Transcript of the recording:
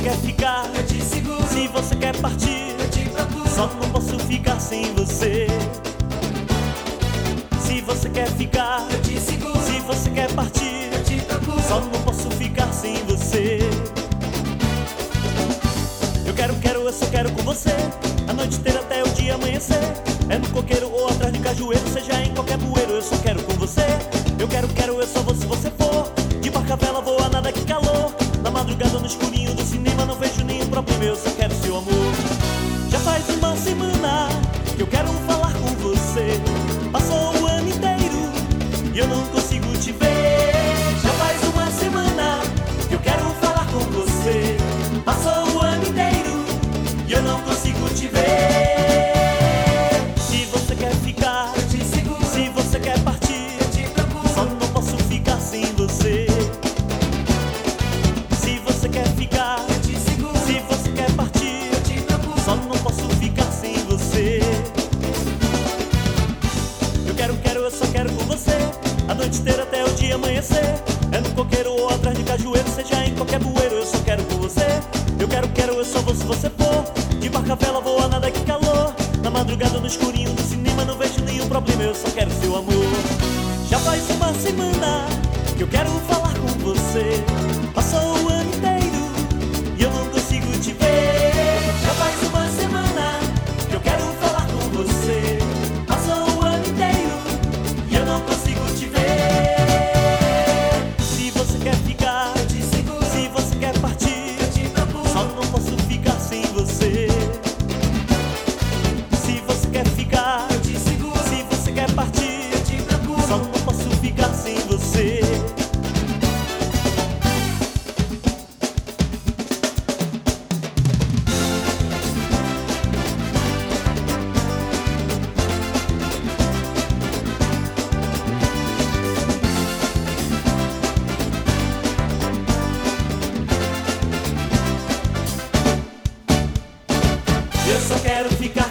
você quer ficar, eu te seguro. se você quer partir, eu te procuro. só não posso ficar sem você. Se você quer ficar, eu te seguro. se você quer partir, eu te procuro. só não posso ficar sem você. Eu quero, quero, eu só quero com você. A noite inteira até o dia amanhecer. É no coqueiro ou atrás de cajueiro, seja em qualquer bueiro, eu só quero com você. Eu quero, quero, eu só vou se você for. De barca vela voa nada que calor. Madrugada no escurinho do cinema não vejo nenhum problema, eu só quero seu amor. Já faz uma semana que eu quero falar com você. Passou o ano inteiro e eu não consigo te ver. Já faz uma semana que eu quero falar com você. Passou o ano inteiro e eu não eu só quero com você. A noite inteira até o dia amanhecer. É no coqueiro ou atrás de cajueiro, seja em qualquer bueiro, eu só quero com você. Eu quero, quero, eu só vou se você for. De barca vela voa nada que calor. Na madrugada no escurinho do cinema não vejo nenhum problema, eu só quero seu amor. Já faz uma semana que eu quero quero ficar